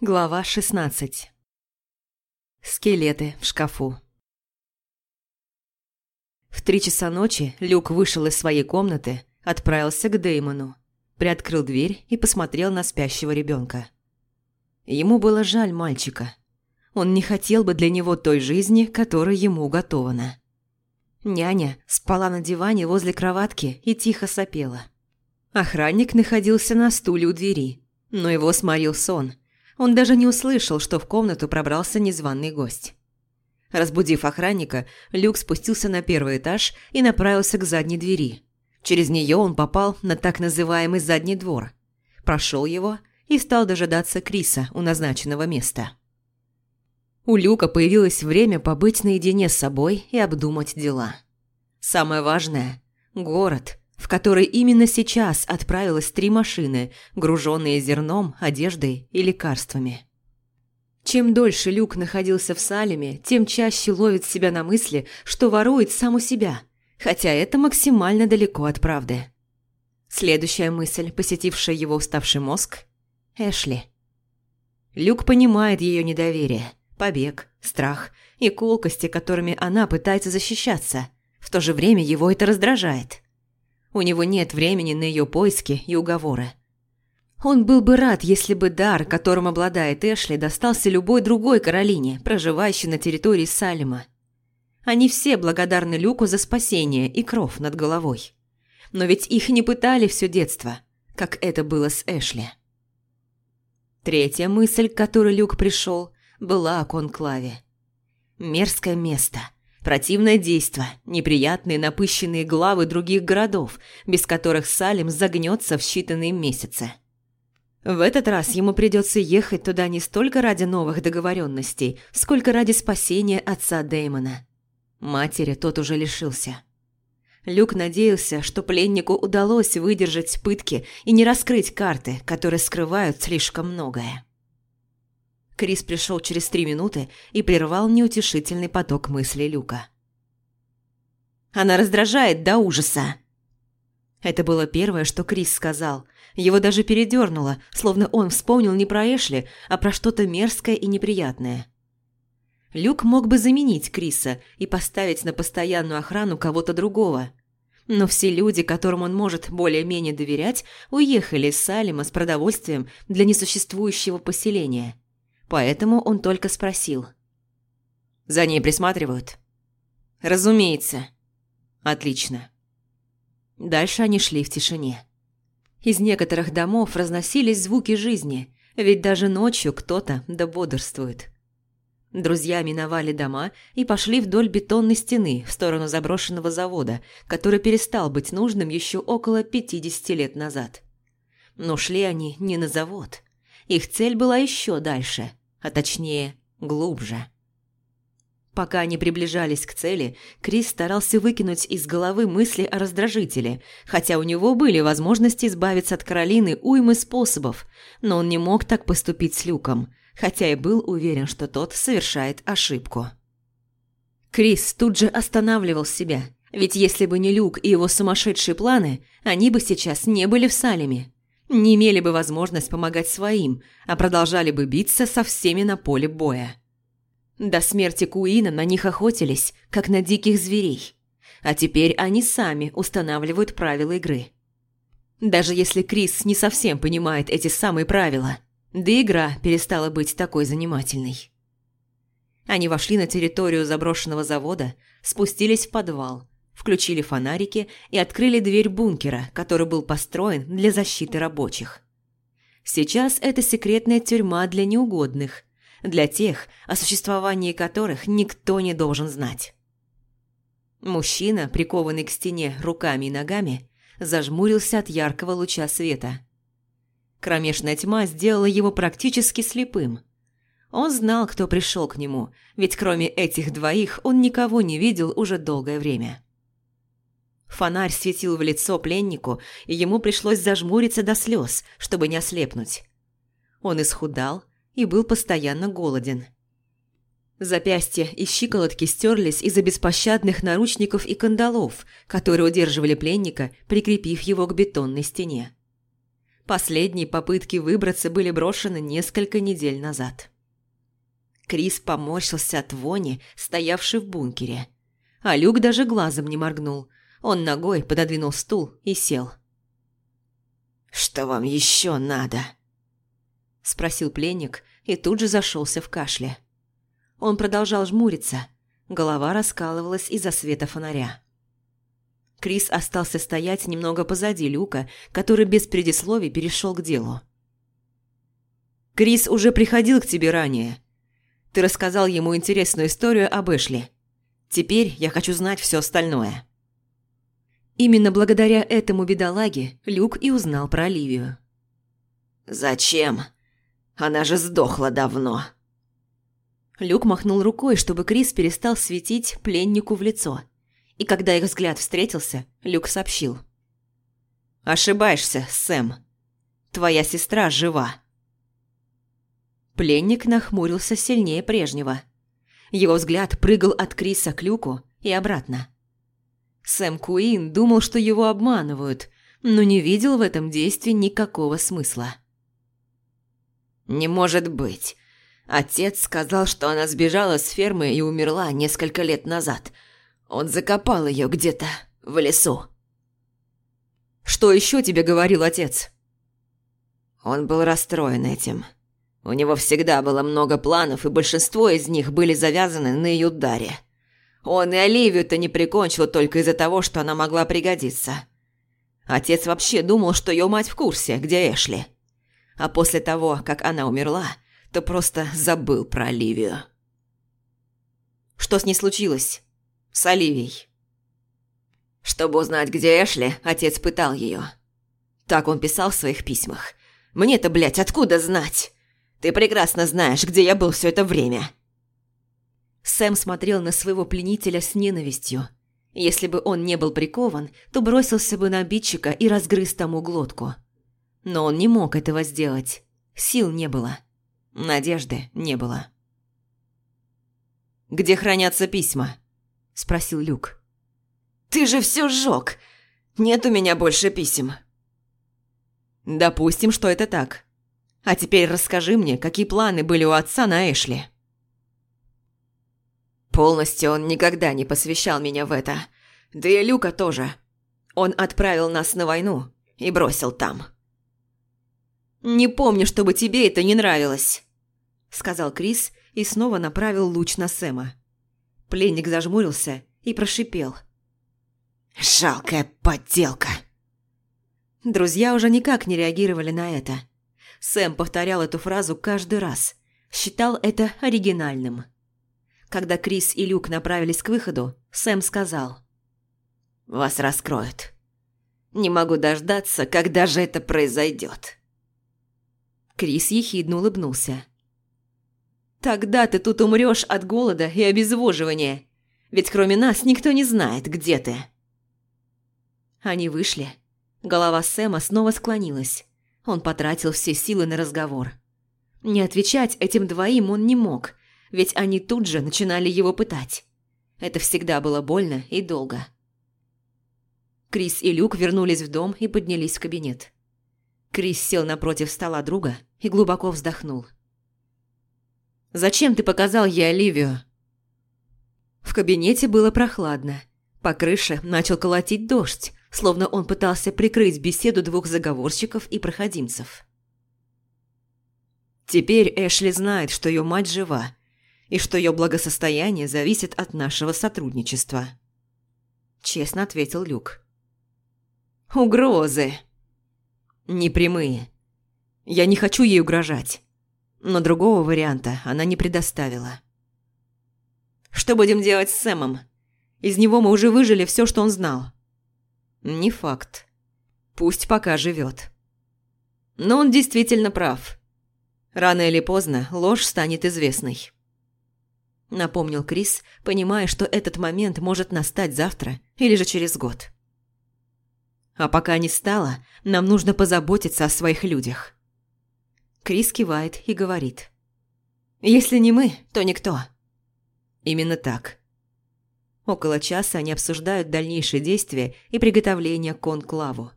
Глава 16 Скелеты в шкафу В три часа ночи Люк вышел из своей комнаты, отправился к Деймону, приоткрыл дверь и посмотрел на спящего ребенка. Ему было жаль мальчика. Он не хотел бы для него той жизни, которая ему уготована. Няня спала на диване возле кроватки и тихо сопела. Охранник находился на стуле у двери, но его сморил сон – он даже не услышал, что в комнату пробрался незваный гость. Разбудив охранника, Люк спустился на первый этаж и направился к задней двери. Через нее он попал на так называемый задний двор, прошел его и стал дожидаться Криса у назначенного места. У Люка появилось время побыть наедине с собой и обдумать дела. Самое важное – город, в который именно сейчас отправилось три машины, груженные зерном, одеждой и лекарствами. Чем дольше Люк находился в Салеме, тем чаще ловит себя на мысли, что ворует сам у себя, хотя это максимально далеко от правды. Следующая мысль, посетившая его уставший мозг – Эшли. Люк понимает ее недоверие, побег, страх и колкости, которыми она пытается защищаться. В то же время его это раздражает – у него нет времени на ее поиски и уговоры. Он был бы рад, если бы дар, которым обладает Эшли, достался любой другой Каролине, проживающей на территории Салема. Они все благодарны Люку за спасение и кров над головой. Но ведь их не пытали все детство, как это было с Эшли. Третья мысль, к которой Люк пришел, была о конклаве. Мерзкое место – Противное действо, неприятные напыщенные главы других городов, без которых Салим загнется в считанные месяцы. В этот раз ему придется ехать туда не столько ради новых договоренностей, сколько ради спасения отца Дэймона. Матери тот уже лишился. Люк надеялся, что пленнику удалось выдержать пытки и не раскрыть карты, которые скрывают слишком многое. Крис пришел через три минуты и прервал неутешительный поток мыслей Люка. «Она раздражает до ужаса!» Это было первое, что Крис сказал. Его даже передернуло, словно он вспомнил не про Эшли, а про что-то мерзкое и неприятное. Люк мог бы заменить Криса и поставить на постоянную охрану кого-то другого. Но все люди, которым он может более-менее доверять, уехали из Салима с продовольствием для несуществующего поселения – Поэтому он только спросил. «За ней присматривают?» «Разумеется». «Отлично». Дальше они шли в тишине. Из некоторых домов разносились звуки жизни, ведь даже ночью кто-то да бодрствует. Друзья миновали дома и пошли вдоль бетонной стены в сторону заброшенного завода, который перестал быть нужным еще около 50 лет назад. Но шли они не на завод. Их цель была еще дальше, а точнее, глубже. Пока они приближались к цели, Крис старался выкинуть из головы мысли о раздражителе, хотя у него были возможности избавиться от Каролины уймы способов, но он не мог так поступить с Люком, хотя и был уверен, что тот совершает ошибку. Крис тут же останавливал себя, ведь если бы не Люк и его сумасшедшие планы, они бы сейчас не были в Салеме не имели бы возможность помогать своим, а продолжали бы биться со всеми на поле боя. До смерти Куина на них охотились, как на диких зверей. А теперь они сами устанавливают правила игры. Даже если Крис не совсем понимает эти самые правила, да игра перестала быть такой занимательной. Они вошли на территорию заброшенного завода, спустились в подвал, включили фонарики и открыли дверь бункера, который был построен для защиты рабочих. Сейчас это секретная тюрьма для неугодных, для тех, о существовании которых никто не должен знать. Мужчина, прикованный к стене руками и ногами, зажмурился от яркого луча света. Кромешная тьма сделала его практически слепым. Он знал, кто пришел к нему, ведь кроме этих двоих он никого не видел уже долгое время. Фонарь светил в лицо пленнику, и ему пришлось зажмуриться до слез, чтобы не ослепнуть. Он исхудал и был постоянно голоден. Запястья и щиколотки стерлись из-за беспощадных наручников и кандалов, которые удерживали пленника, прикрепив его к бетонной стене. Последние попытки выбраться были брошены несколько недель назад. Крис поморщился от вони, стоявшей в бункере. А Люк даже глазом не моргнул. Он ногой пододвинул стул и сел. «Что вам еще надо?» Спросил пленник и тут же зашелся в кашле. Он продолжал жмуриться. Голова раскалывалась из-за света фонаря. Крис остался стоять немного позади Люка, который без предисловий перешел к делу. «Крис уже приходил к тебе ранее. Ты рассказал ему интересную историю об Эшли. Теперь я хочу знать все остальное». Именно благодаря этому бедолаге Люк и узнал про Оливию. «Зачем? Она же сдохла давно». Люк махнул рукой, чтобы Крис перестал светить пленнику в лицо. И когда их взгляд встретился, Люк сообщил. «Ошибаешься, Сэм. Твоя сестра жива». Пленник нахмурился сильнее прежнего. Его взгляд прыгал от Криса к Люку и обратно. Сэм Куин думал, что его обманывают, но не видел в этом действии никакого смысла. «Не может быть. Отец сказал, что она сбежала с фермы и умерла несколько лет назад. Он закопал ее где-то в лесу». «Что еще тебе говорил отец?» Он был расстроен этим. У него всегда было много планов, и большинство из них были завязаны на ее даре. Он и Оливию-то не прикончил только из-за того, что она могла пригодиться. Отец вообще думал, что ее мать в курсе, где Эшли. А после того, как она умерла, то просто забыл про Оливию. Что с ней случилось? С Оливией? Чтобы узнать, где Эшли, отец пытал ее. Так он писал в своих письмах. «Мне-то, блядь, откуда знать?» Ты прекрасно знаешь, где я был все это время». Сэм смотрел на своего пленителя с ненавистью. Если бы он не был прикован, то бросился бы на обидчика и разгрыз тому глотку. Но он не мог этого сделать. Сил не было. Надежды не было. «Где хранятся письма?» – спросил Люк. «Ты же все сжег! Нет у меня больше писем!» «Допустим, что это так. А теперь расскажи мне, какие планы были у отца на Эшли?» Полностью он никогда не посвящал меня в это. Да и Люка тоже. Он отправил нас на войну и бросил там. «Не помню, чтобы тебе это не нравилось», – сказал Крис и снова направил луч на Сэма. Пленник зажмурился и прошипел. «Жалкая подделка!» Друзья уже никак не реагировали на это. Сэм повторял эту фразу каждый раз. Считал это оригинальным. Когда Крис и Люк направились к выходу, Сэм сказал. «Вас раскроют. Не могу дождаться, когда же это произойдет». Крис ехидно улыбнулся. «Тогда ты тут умрешь от голода и обезвоживания. Ведь кроме нас никто не знает, где ты». Они вышли. Голова Сэма снова склонилась. Он потратил все силы на разговор. Не отвечать этим двоим он не мог, ведь они тут же начинали его пытать. Это всегда было больно и долго. Крис и Люк вернулись в дом и поднялись в кабинет. Крис сел напротив стола друга и глубоко вздохнул. «Зачем ты показал ей Оливию?» В кабинете было прохладно. По крыше начал колотить дождь, словно он пытался прикрыть беседу двух заговорщиков и проходимцев. Теперь Эшли знает, что ее мать жива, и что ее благосостояние зависит от нашего сотрудничества. Честно ответил Люк. Угрозы. Непрямые. Я не хочу ей угрожать. Но другого варианта она не предоставила. Что будем делать с Сэмом? Из него мы уже выжили все, что он знал. Не факт. Пусть пока живет. Но он действительно прав. Рано или поздно ложь станет известной. Напомнил Крис, понимая, что этот момент может настать завтра или же через год. А пока не стало, нам нужно позаботиться о своих людях. Крис кивает и говорит. «Если не мы, то никто». Именно так. Около часа они обсуждают дальнейшие действия и приготовление к конклаву.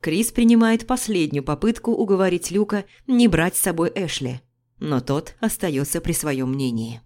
Крис принимает последнюю попытку уговорить Люка не брать с собой Эшли, но тот остается при своем мнении.